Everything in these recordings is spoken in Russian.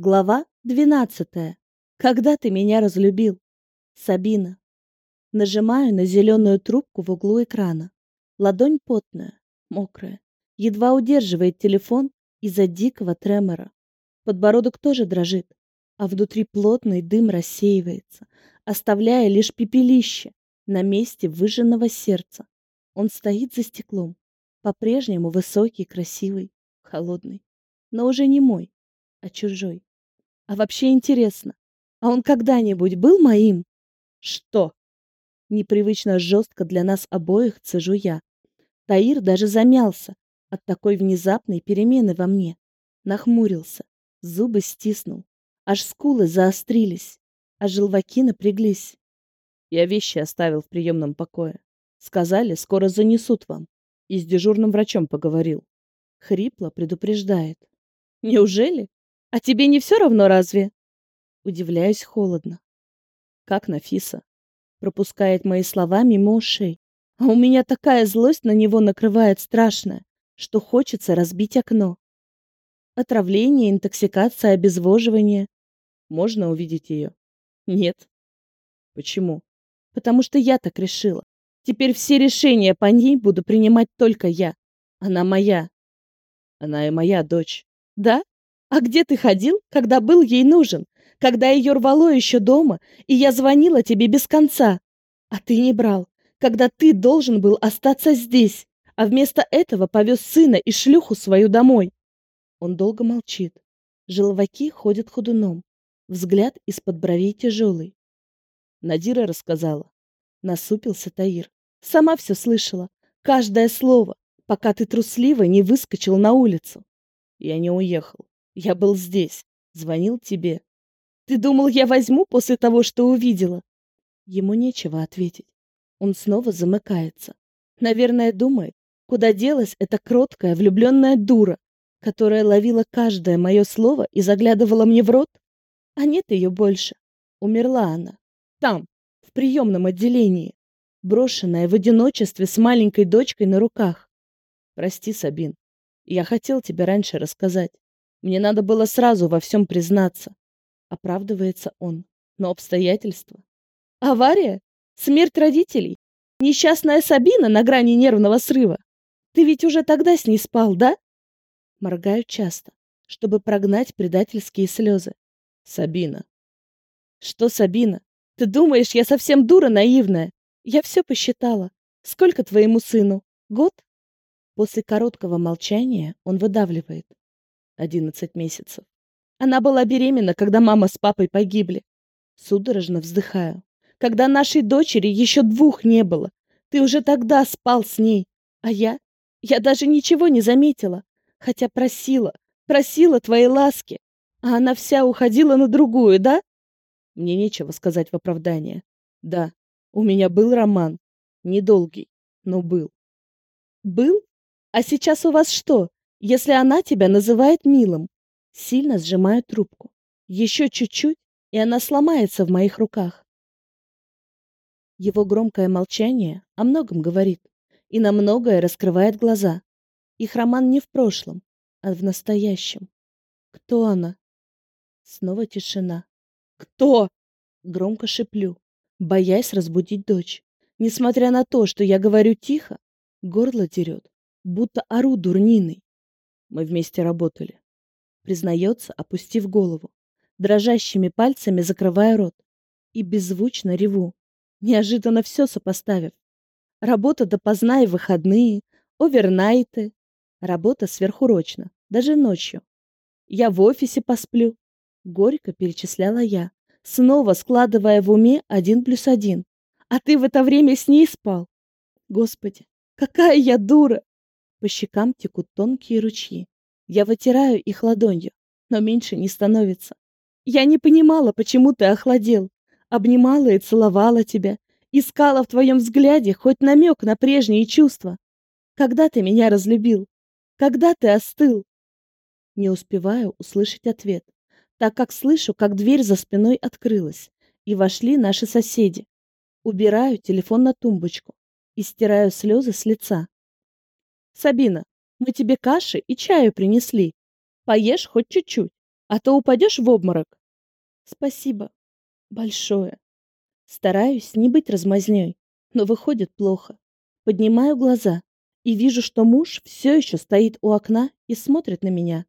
Глава 12. Когда ты меня разлюбил? Сабина. Нажимаю на зеленую трубку в углу экрана. Ладонь потная, мокрая. Едва удерживает телефон из-за дикого тремора. Подбородок тоже дрожит, а внутри плотный дым рассеивается, оставляя лишь пепелище на месте выжженного сердца. Он стоит за стеклом, по-прежнему высокий, красивый, холодный, но уже не мой, а чужой. А вообще интересно, а он когда-нибудь был моим? Что? Непривычно жестко для нас обоих цежу я. Таир даже замялся от такой внезапной перемены во мне. Нахмурился, зубы стиснул, аж скулы заострились, а желваки напряглись. Я вещи оставил в приемном покое. Сказали, скоро занесут вам. И с дежурным врачом поговорил. Хрипло предупреждает. Неужели? А тебе не все равно разве? Удивляюсь холодно. Как Нафиса. Пропускает мои слова мимо ушей. А у меня такая злость на него накрывает страшная, что хочется разбить окно. Отравление, интоксикация, обезвоживание. Можно увидеть ее? Нет. Почему? Потому что я так решила. Теперь все решения по ней буду принимать только я. Она моя. Она и моя дочь. Да? А где ты ходил, когда был ей нужен? Когда ее рвало еще дома, и я звонила тебе без конца? А ты не брал, когда ты должен был остаться здесь, а вместо этого повез сына и шлюху свою домой. Он долго молчит. Желваки ходят ходуном. Взгляд из-под бровей тяжелый. Надира рассказала. Насупился Таир. Сама все слышала. Каждое слово, пока ты трусливо не выскочил на улицу. Я не уехал. Я был здесь, звонил тебе. Ты думал, я возьму после того, что увидела? Ему нечего ответить. Он снова замыкается. Наверное, думает, куда делась эта кроткая, влюбленная дура, которая ловила каждое мое слово и заглядывала мне в рот? А нет ее больше. Умерла она. Там, в приемном отделении, брошенная в одиночестве с маленькой дочкой на руках. Прости, Сабин, я хотел тебе раньше рассказать. Мне надо было сразу во всем признаться. Оправдывается он. Но обстоятельства. Авария? Смерть родителей? Несчастная Сабина на грани нервного срыва? Ты ведь уже тогда с ней спал, да? Моргаю часто, чтобы прогнать предательские слезы. Сабина. Что, Сабина? Ты думаешь, я совсем дура наивная? Я все посчитала. Сколько твоему сыну? Год? После короткого молчания он выдавливает. 11 месяцев. Она была беременна, когда мама с папой погибли. Судорожно вздыхаю. Когда нашей дочери еще двух не было. Ты уже тогда спал с ней. А я? Я даже ничего не заметила. Хотя просила, просила твоей ласки. А она вся уходила на другую, да? Мне нечего сказать в оправдание. Да, у меня был роман. Недолгий, но был. Был? А сейчас у вас что, если она тебя называет милым. Сильно сжимаю трубку. Еще чуть-чуть, и она сломается в моих руках. Его громкое молчание о многом говорит и на многое раскрывает глаза. Их роман не в прошлом, а в настоящем. Кто она? Снова тишина. Кто? Громко шеплю, боясь разбудить дочь. Несмотря на то, что я говорю тихо, горло дерет, будто ору дурниной. Мы вместе работали. Признается, опустив голову, дрожащими пальцами закрывая рот. И беззвучно реву, неожиданно все сопоставив. Работа допоздна и выходные, овернайты, работа сверхурочно, даже ночью. Я в офисе посплю. Горько перечисляла я, снова складывая в уме один плюс один. А ты в это время с ней спал? Господи, какая я дура! По щекам текут тонкие ручьи. Я вытираю их ладонью, но меньше не становится. Я не понимала, почему ты охладел. Обнимала и целовала тебя. Искала в твоем взгляде хоть намек на прежние чувства. Когда ты меня разлюбил? Когда ты остыл? Не успеваю услышать ответ, так как слышу, как дверь за спиной открылась, и вошли наши соседи. Убираю телефон на тумбочку и стираю слезы с лица. Сабина, мы тебе каши и чаю принесли. Поешь хоть чуть-чуть. а то упадешь в обморок. Спасибо. Большое. Стараюсь не быть размазнёй, но выходит плохо. Поднимаю глаза и вижу, что муж все еще стоит у окна и смотрит на меня.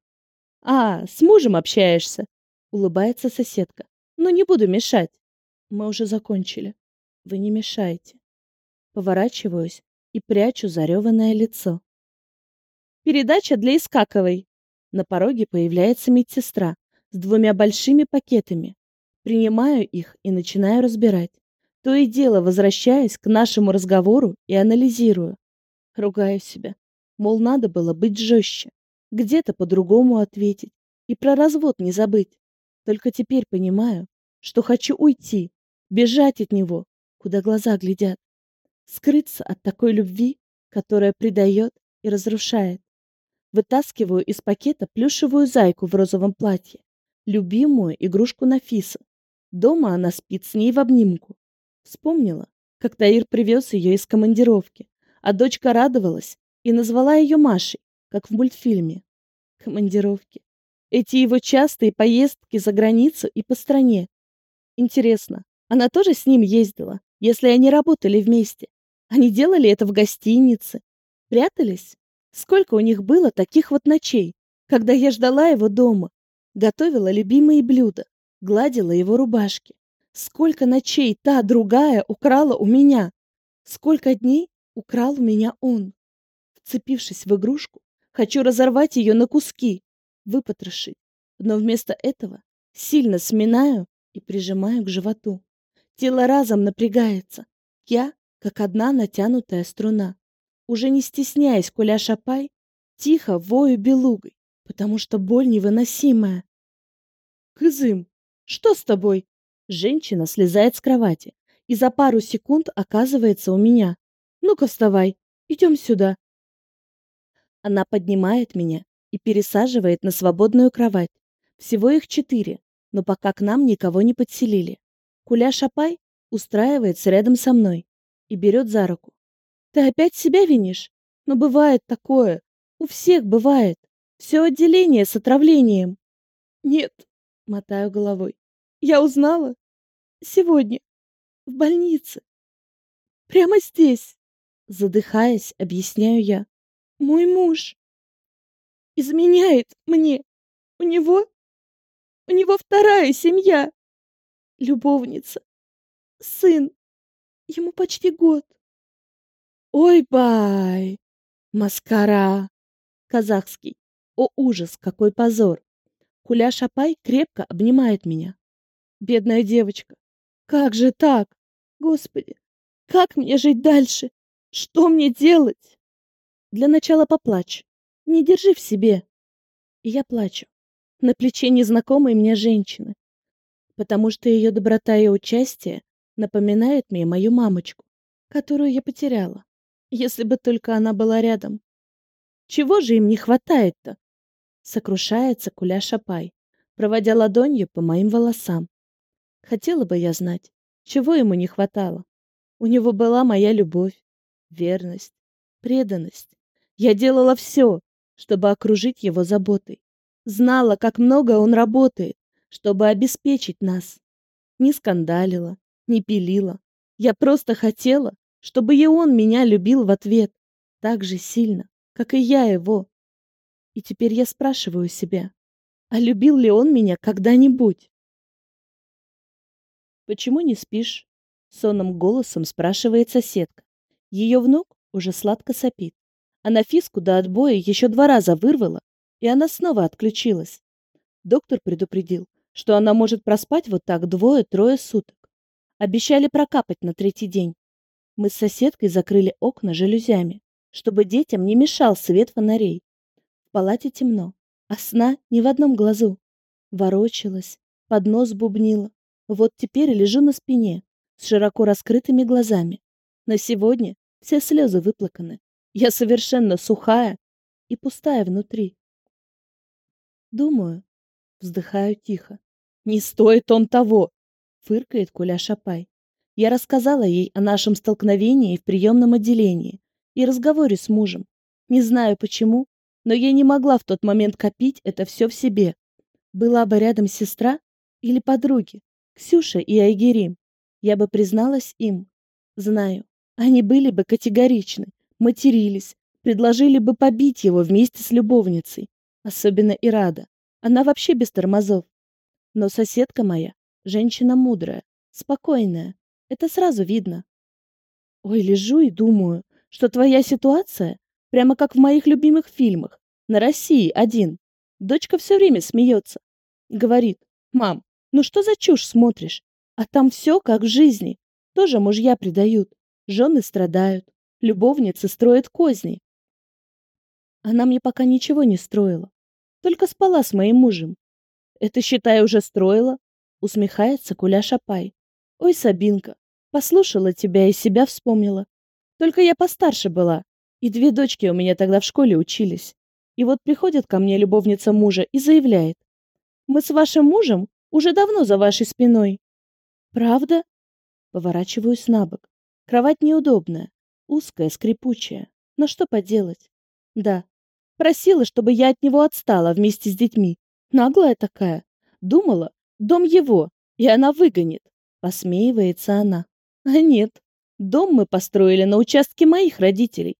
«А, с мужем общаешься?» — улыбается соседка. «Ну, не буду мешать». «Мы уже закончили. Вы не мешаете». Поворачиваюсь и прячу зареванное лицо. «Передача для Искаковой». На пороге появляется медсестра с двумя большими пакетами. Принимаю их и начинаю разбирать. То и дело возвращаясь к нашему разговору и анализирую. Ругаю себя. Мол, надо было быть жестче. Где-то по-другому ответить. И про развод не забыть. Только теперь понимаю, что хочу уйти, бежать от него, куда глаза глядят. Скрыться от такой любви, которая предает и разрушает. Вытаскиваю из пакета плюшевую зайку в розовом платье, любимую игрушку Нафиса. Дома она спит с ней в обнимку. Вспомнила, как Таир привез ее из командировки, а дочка радовалась и назвала ее Машей, как в мультфильме. Командировки. Эти его частые поездки за границу и по стране. Интересно, она тоже с ним ездила, если они работали вместе? Они делали это в гостинице? Прятались? Сколько у них было таких вот ночей, когда я ждала его дома, готовила любимые блюда, гладила его рубашки. Сколько ночей та другая украла у меня. Сколько дней украл у меня он. Вцепившись в игрушку, хочу разорвать ее на куски, выпотрошить. Но вместо этого сильно сминаю и прижимаю к животу. Тело разом напрягается. Я, как одна натянутая струна. Уже не стесняясь куля шапай, тихо вою белугой, потому что боль невыносимая. Кызым, что с тобой? Женщина слезает с кровати и за пару секунд оказывается у меня. Ну-ка вставай, идем сюда. Она поднимает меня и пересаживает на свободную кровать. Всего их четыре, но пока к нам никого не подселили. Куля Шапай устраивается рядом со мной и берет за руку. Ты опять себя винишь? Но бывает такое. У всех бывает. Все отделение с отравлением. Нет, мотаю головой. Я узнала. Сегодня. В больнице. Прямо здесь. Задыхаясь, объясняю я. Мой муж. Изменяет мне. У него... У него вторая семья. Любовница. Сын. Ему почти год. Ой-бай. Маскара. Казахский. О, ужас, какой позор. Куля Шапай крепко обнимает меня. Бедная девочка. Как же так? Господи, как мне жить дальше? Что мне делать? Для начала поплачь. Не держи в себе. И я плачу. На плече незнакомой мне женщины. Потому что ее доброта и участие напоминают мне мою мамочку, которую я потеряла. Если бы только она была рядом. Чего же им не хватает-то? Сокрушается Куля Шапай, проводя ладонью по моим волосам. Хотела бы я знать, чего ему не хватало. У него была моя любовь, верность, преданность. Я делала все, чтобы окружить его заботой. Знала, как много он работает, чтобы обеспечить нас. Не скандалила, не пилила. Я просто хотела, чтобы и он меня любил в ответ так же сильно, как и я его. И теперь я спрашиваю себя, а любил ли он меня когда-нибудь? «Почему не спишь?» — сонным голосом спрашивает соседка. Ее внук уже сладко сопит. А Нафиску до отбоя еще два раза вырвала, и она снова отключилась. Доктор предупредил, что она может проспать вот так двое-трое суток. Обещали прокапать на третий день. Мы с соседкой закрыли окна жалюзями, чтобы детям не мешал свет фонарей. В палате темно, а сна ни в одном глазу. Ворочалась, под нос бубнила. Вот теперь лежу на спине, с широко раскрытыми глазами. На сегодня все слезы выплаканы. Я совершенно сухая и пустая внутри. Думаю, вздыхаю тихо. Не стоит он того, фыркает Куля Шапай. Я рассказала ей о нашем столкновении в приемном отделении и разговоре с мужем. Не знаю почему, но я не могла в тот момент копить это все в себе. Была бы рядом сестра или подруги, Ксюша и Айгерим, я бы призналась им. Знаю, они были бы категоричны, матерились, предложили бы побить его вместе с любовницей, особенно Ирада. Она вообще без тормозов. Но соседка моя, женщина мудрая, спокойная, это сразу видно. Ой, лежу и думаю, что твоя ситуация прямо как в моих любимых фильмах, на России один. Дочка все время смеется. Говорит, мам, ну что за чушь смотришь? А там все как в жизни. Тоже мужья предают, жены страдают, любовницы строят козни. Она мне пока ничего не строила, только спала с моим мужем. Это, считай, уже строила, усмехается Куля Шапай. Ой, Сабинка, послушала тебя и себя вспомнила. Только я постарше была, и две дочки у меня тогда в школе учились. И вот приходит ко мне любовница мужа и заявляет. Мы с вашим мужем уже давно за вашей спиной. Правда? Поворачиваюсь на бок. Кровать неудобная, узкая, скрипучая. Но что поделать? Да. Просила, чтобы я от него отстала вместе с детьми. Наглая такая. Думала, дом его, и она выгонит. Посмеивается она. А нет. Дом мы построили на участке моих родителей.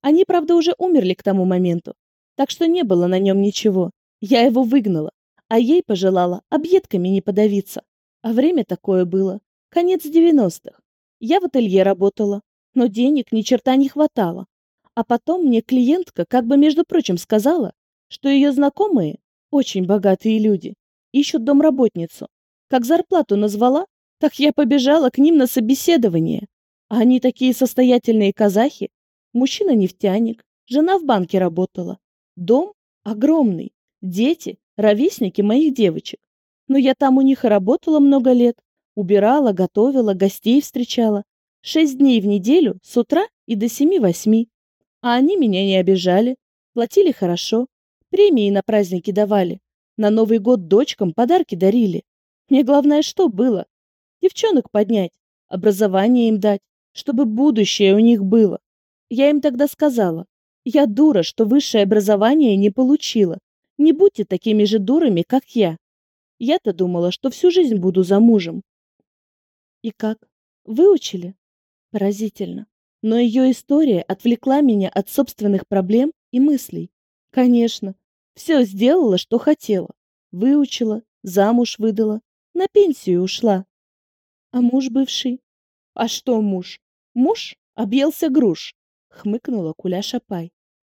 Они, правда, уже умерли к тому моменту, так что не было на нем ничего. Я его выгнала, а ей пожелала объедками не подавиться. А время такое было. Конец девяностых. Я в ателье работала, но денег ни черта не хватало. А потом мне клиентка как бы, между прочим, сказала, что ее знакомые, очень богатые люди, ищут домработницу. Как зарплату назвала, так я побежала к ним на собеседование. А они такие состоятельные казахи. Мужчина нефтяник, жена в банке работала. Дом огромный, дети, ровесники моих девочек. Но я там у них и работала много лет. Убирала, готовила, гостей встречала. Шесть дней в неделю, с утра и до семи-восьми. А они меня не обижали, платили хорошо, премии на праздники давали. На Новый год дочкам подарки дарили. Мне главное что было? Девчонок поднять, образование им дать, чтобы будущее у них было. Я им тогда сказала, я дура, что высшее образование не получила. Не будьте такими же дурами, как я. Я-то думала, что всю жизнь буду замужем. И как? Выучили? Поразительно. Но ее история отвлекла меня от собственных проблем и мыслей. Конечно, все сделала, что хотела. Выучила, замуж выдала, на пенсию ушла. А муж бывший? А что муж? Муж объелся груш, хмыкнула Куля Шапай.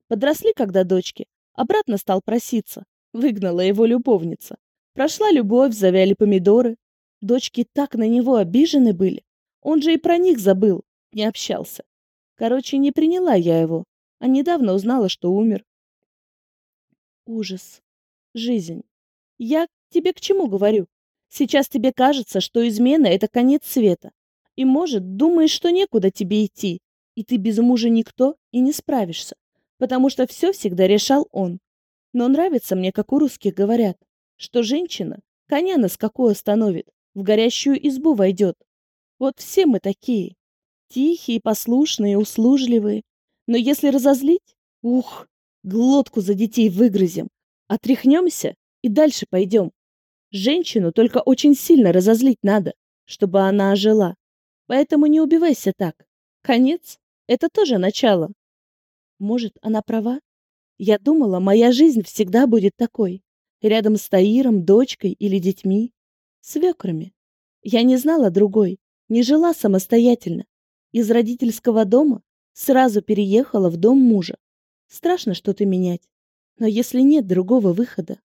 Подросли когда дочки, обратно стал проситься. Выгнала его любовница. Прошла любовь, завяли помидоры. Дочки так на него обижены были. Он же и про них забыл, не общался. Короче, не приняла я его, а недавно узнала, что умер. Ужас. Жизнь. Я тебе к чему говорю? Сейчас тебе кажется, что измена — это конец света. И, может, думаешь, что некуда тебе идти, и ты без мужа никто и не справишься, потому что все всегда решал он. Но нравится мне, как у русских говорят что женщина коня на скаку остановит, в горящую избу войдет. Вот все мы такие. Тихие, послушные, услужливые. Но если разозлить, ух, глотку за детей выгрызем, отряхнемся и дальше пойдем. Женщину только очень сильно разозлить надо, чтобы она ожила. Поэтому не убивайся так. Конец — это тоже начало. Может, она права? Я думала, моя жизнь всегда будет такой рядом с Таиром, дочкой или детьми, свекрами. Я не знала другой, не жила самостоятельно. Из родительского дома сразу переехала в дом мужа. Страшно что-то менять, но если нет другого выхода,